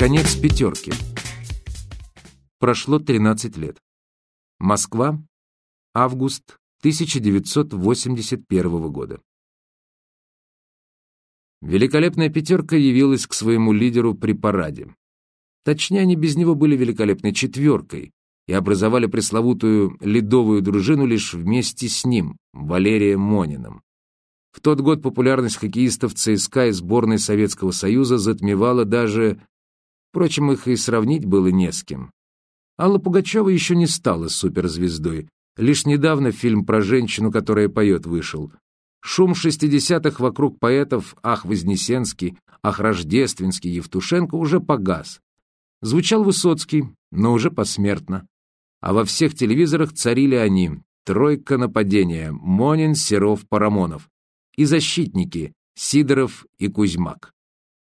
Конец пятерки. Прошло 13 лет. Москва. Август 1981 года. Великолепная пятерка явилась к своему лидеру при параде. Точнее, они без него были великолепной четверкой и образовали пресловутую ледовую дружину лишь вместе с ним, Валерием Мониным. В тот год популярность хоккеистов ЦСКА и сборной Советского Союза затмевала даже... Впрочем, их и сравнить было не с кем. Алла Пугачева еще не стала суперзвездой. Лишь недавно фильм про женщину, которая поет, вышел. Шум шестидесятых вокруг поэтов «Ах, Вознесенский», «Ах, Рождественский», «Евтушенко» уже погас. Звучал Высоцкий, но уже посмертно. А во всех телевизорах царили они. Тройка нападения, Монин, Серов, Парамонов и защитники Сидоров и Кузьмак.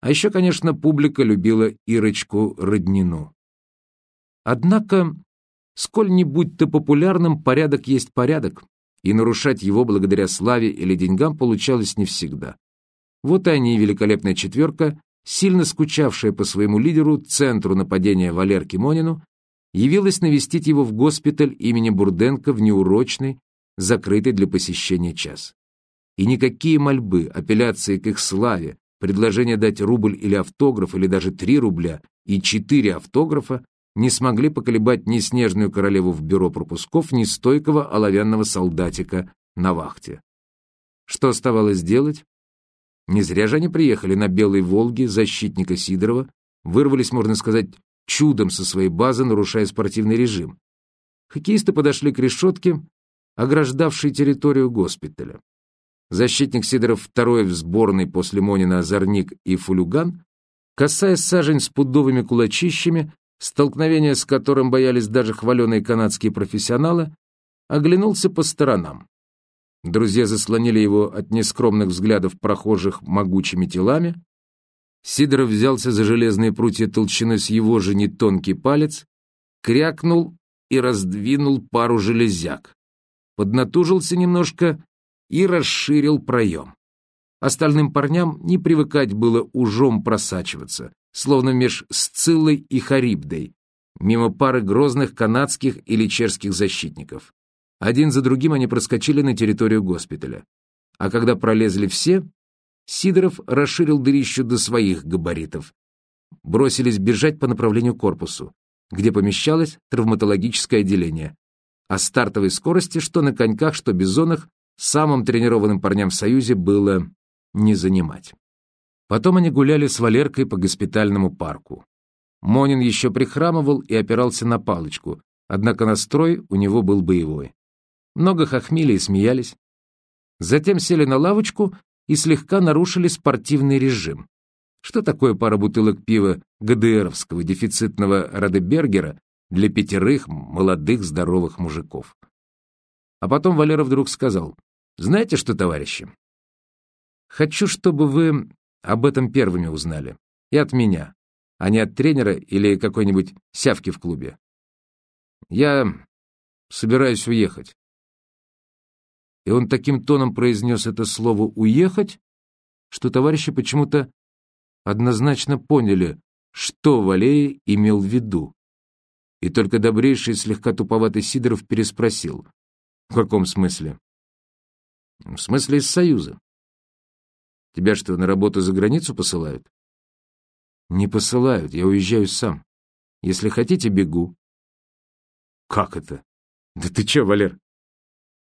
А еще, конечно, публика любила Ирочку Роднину. Однако, сколь-нибудь-то популярным порядок есть порядок, и нарушать его благодаря славе или деньгам получалось не всегда. Вот и они, великолепная четверка, сильно скучавшая по своему лидеру, центру нападения Валерке Монину, явилась навестить его в госпиталь имени Бурденко в неурочный, закрытый для посещения час и никакие мольбы, апелляции к их славе, предложение дать рубль или автограф, или даже три рубля и четыре автографа не смогли поколебать ни снежную королеву в бюро пропусков, ни стойкого оловянного солдатика на вахте. Что оставалось делать? Не зря же они приехали на Белой Волге защитника Сидорова, вырвались, можно сказать, чудом со своей базы, нарушая спортивный режим. Хоккеисты подошли к решетке, ограждавшей территорию госпиталя защитник Сидоров второй в сборной после Монина Озорник и Фулюган, касаясь сажень с пудовыми кулачищами, столкновения с которым боялись даже хваленые канадские профессионалы, оглянулся по сторонам. Друзья заслонили его от нескромных взглядов прохожих могучими телами. Сидоров взялся за железные прутья толщиной с его же нетонкий палец, крякнул и раздвинул пару железяк. Поднатужился немножко и расширил проем. Остальным парням не привыкать было ужом просачиваться, словно меж Сциллой и Харибдой, мимо пары грозных канадских или чешских защитников. Один за другим они проскочили на территорию госпиталя. А когда пролезли все, Сидоров расширил дырищу до своих габаритов. Бросились бежать по направлению корпусу, где помещалось травматологическое отделение. А стартовой скорости, что на коньках, что бизонах, Самым тренированным парням в Союзе было не занимать. Потом они гуляли с Валеркой по госпитальному парку. Монин еще прихрамывал и опирался на палочку, однако настрой у него был боевой. Много хохмили и смеялись. Затем сели на лавочку и слегка нарушили спортивный режим. Что такое пара бутылок пива ГДРовского дефицитного Радебергера для пятерых молодых здоровых мужиков? А потом Валера вдруг сказал, знаете что, товарищи? Хочу, чтобы вы об этом первыми узнали. И от меня, а не от тренера или какой-нибудь сявки в клубе. Я собираюсь уехать. И он таким тоном произнес это слово «уехать», что товарищи почему-то однозначно поняли, что Валея имел в виду. И только добрейший слегка туповатый Сидоров переспросил. «В каком смысле?» В смысле из Союза. Тебя что, на работу за границу посылают? Не посылают, я уезжаю сам. Если хотите, бегу. Как это? Да ты че, Валер?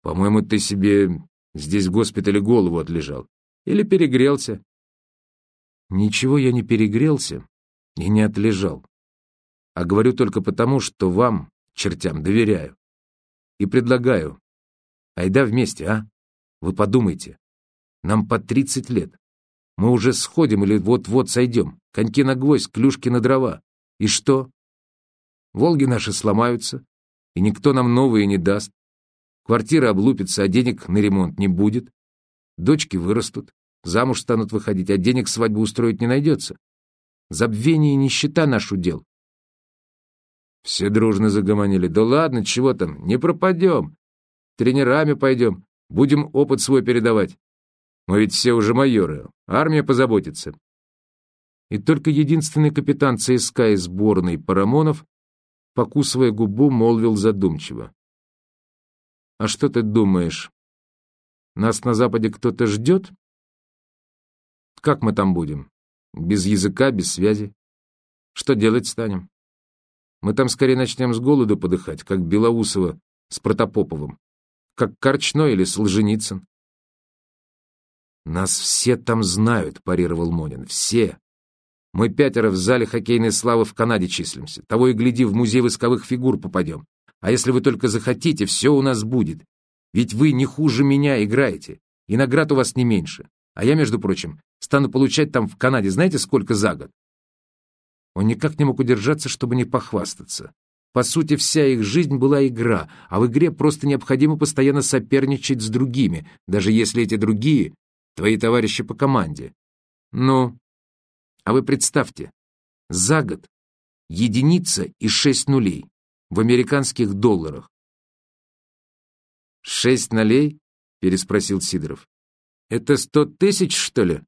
По-моему, ты себе здесь в госпитале голову отлежал. Или перегрелся. Ничего я не перегрелся и не отлежал. А говорю только потому, что вам, чертям, доверяю. И предлагаю. Айда вместе, а? Вы подумайте. Нам по 30 лет. Мы уже сходим или вот-вот сойдем. Коньки на гвоздь, клюшки на дрова. И что? Волги наши сломаются, и никто нам новые не даст. Квартира облупится, а денег на ремонт не будет. Дочки вырастут, замуж станут выходить, а денег свадьбу устроить не найдется. Забвение и нищета наш удел. Все дружно загомонили. Да ладно, чего там, не пропадем. Тренерами пойдем. Будем опыт свой передавать. Мы ведь все уже майоры. Армия позаботится. И только единственный капитан ЦСКА из сборной Парамонов, покусывая губу, молвил задумчиво. «А что ты думаешь? Нас на Западе кто-то ждет? Как мы там будем? Без языка, без связи? Что делать станем? Мы там скорее начнем с голоду подыхать, как Белоусова с Протопоповым, как Корчной или Солженицын. «Нас все там знают», — парировал Монин. «Все. Мы пятеро в зале хоккейной славы в Канаде числимся. Того и гляди, в музей восковых фигур попадем. А если вы только захотите, все у нас будет. Ведь вы не хуже меня играете, и наград у вас не меньше. А я, между прочим, стану получать там в Канаде знаете сколько за год?» Он никак не мог удержаться, чтобы не похвастаться. По сути, вся их жизнь была игра, а в игре просто необходимо постоянно соперничать с другими, даже если эти другие — твои товарищи по команде. Ну, а вы представьте, за год единица и шесть нулей в американских долларах. «Шесть нулей?» — переспросил Сидоров. «Это сто тысяч, что ли?»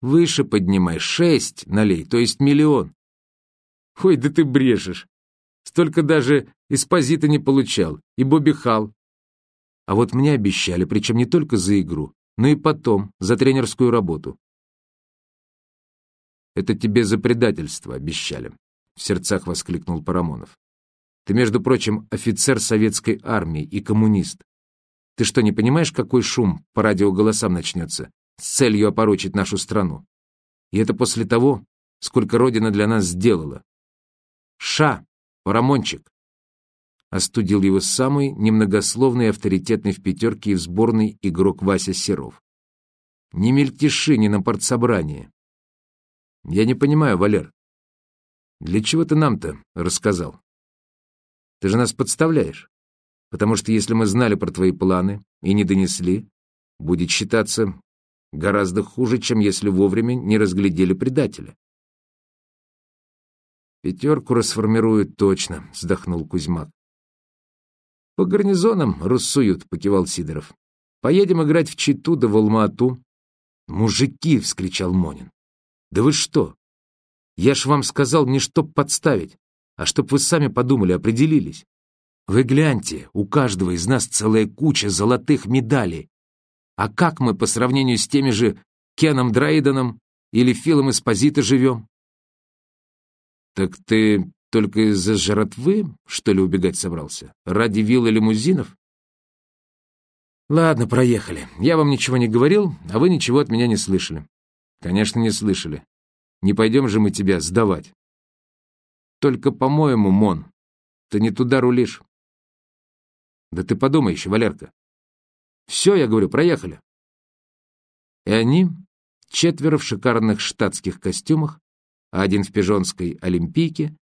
«Выше поднимай, шесть нулей, то есть миллион». «Ой, да ты брешешь. Столько даже Эспозита не получал, и Бобби. А вот мне обещали, причем не только за игру, но и потом, за тренерскую работу. «Это тебе за предательство обещали», — в сердцах воскликнул Парамонов. «Ты, между прочим, офицер советской армии и коммунист. Ты что, не понимаешь, какой шум по радиоголосам начнется с целью опорочить нашу страну? И это после того, сколько Родина для нас сделала. Ша, Парамончик!» Остудил его самый немногословный авторитетный в пятерке и в сборной игрок Вася Серов. «Не мельтеши ни на партсобрании. Я не понимаю, Валер. Для чего ты нам-то рассказал? Ты же нас подставляешь. Потому что если мы знали про твои планы и не донесли, будет считаться гораздо хуже, чем если вовремя не разглядели предателя. «Пятерку расформируют точно», — вздохнул Кузьмак. «По гарнизонам рассуют», — покивал Сидоров. «Поедем играть в Читу да в Алма-Ату». «Мужики!» — вскричал Монин. Да вы что? Я ж вам сказал не чтоб подставить, а чтоб вы сами подумали, определились. Вы гляньте, у каждого из нас целая куча золотых медалей. А как мы по сравнению с теми же Кеном Дрейденом или Филом Эспозито живем? Так ты только из-за жратвы, что ли, убегать собрался? Ради вилл и лимузинов? Ладно, проехали. Я вам ничего не говорил, а вы ничего от меня не слышали. Конечно, не слышали. Не пойдем же мы тебя сдавать. Только, по-моему, Мон, ты не туда рулишь. Да ты подумай еще, Валерка. Все, я говорю, проехали. И они, четверо в шикарных штатских костюмах, а один в пижонской олимпийке,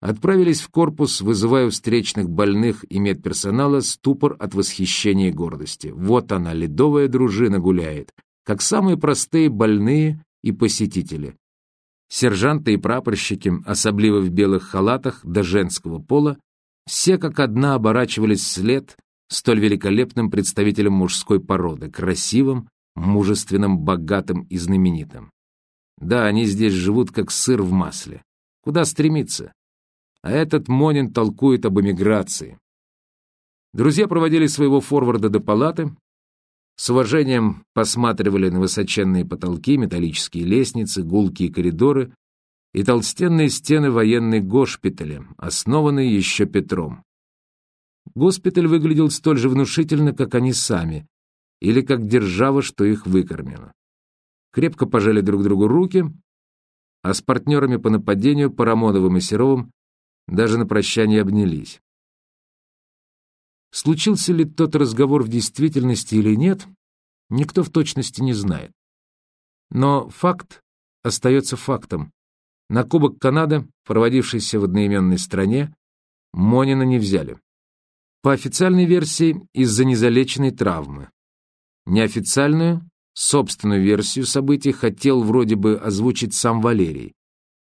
отправились в корпус, вызывая встречных больных и медперсонала ступор от восхищения и гордости. Вот она, ледовая дружина гуляет, как самые простые больные и посетители. Сержанты и прапорщики, особливо в белых халатах до женского пола, все как одна оборачивались вслед столь великолепным представителям мужской породы, красивым, мужественным, богатым и знаменитым. Да, они здесь живут как сыр в масле. Куда стремиться? А этот Монин толкует об эмиграции. Друзья проводили своего форварда до палаты, с уважением посматривали на высоченные потолки, металлические лестницы, гулкие коридоры и толстенные стены военной госпиталя, основанной еще Петром. Госпиталь выглядел столь же внушительно, как они сами, или как держава, что их выкормила. Крепко пожали друг другу руки, а с партнерами по нападению Парамоновым и Серовым даже на прощание обнялись. Случился ли тот разговор в действительности или нет, никто в точности не знает. Но факт остается фактом. На Кубок Канады, проводившийся в одноименной стране, Монина не взяли. По официальной версии, из-за незалеченной травмы. Неофициальную, собственную версию событий хотел вроде бы озвучить сам Валерий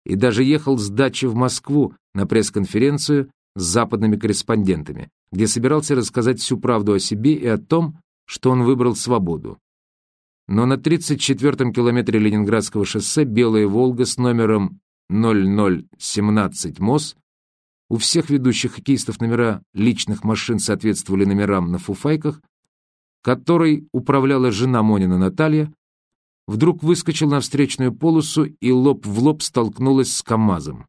и даже ехал с дачи в Москву на пресс-конференцию с западными корреспондентами, где собирался рассказать всю правду о себе и о том, что он выбрал свободу. но на 34-м километре Ленинградского шоссе белая «Волга» с номером 0017 МОЗ у всех ведущих хоккеистов номера личных машин соответствовали номерам на фуфайках, которой управляла жена Монина Наталья, вдруг выскочил на встречную полосу и лоб в лоб столкнулась с КАМАЗом.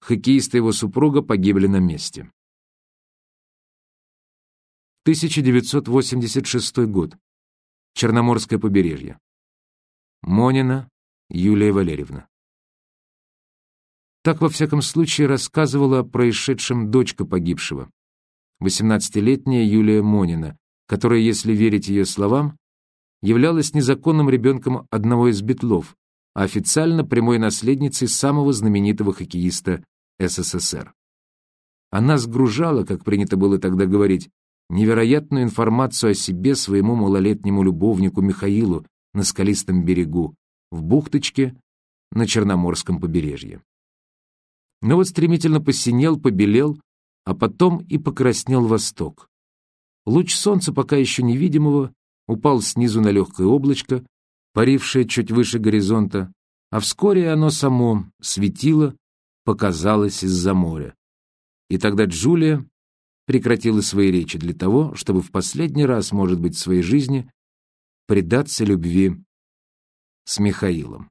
Хоккеист и его супруга погибли на месте. 1986 год. Черноморское побережье. Монина Юлия Валерьевна. Так, во всяком случае, рассказывала о происшедшем дочка погибшего, 18-летняя Юлия Монина, которая, если верить ее словам, являлась незаконным ребенком одного из битлов, а официально прямой наследницей самого знаменитого хоккеиста СССР. Она сгружала, как принято было тогда говорить, невероятную информацию о себе своему малолетнему любовнику Михаилу на скалистом берегу, в бухточке на Черноморском побережье но вот стремительно посинел, побелел, а потом и покраснел восток. Луч солнца, пока еще невидимого, упал снизу на легкое облачко, парившее чуть выше горизонта, а вскоре оно само светило, показалось из-за моря. И тогда Джулия прекратила свои речи для того, чтобы в последний раз, может быть, в своей жизни предаться любви с Михаилом.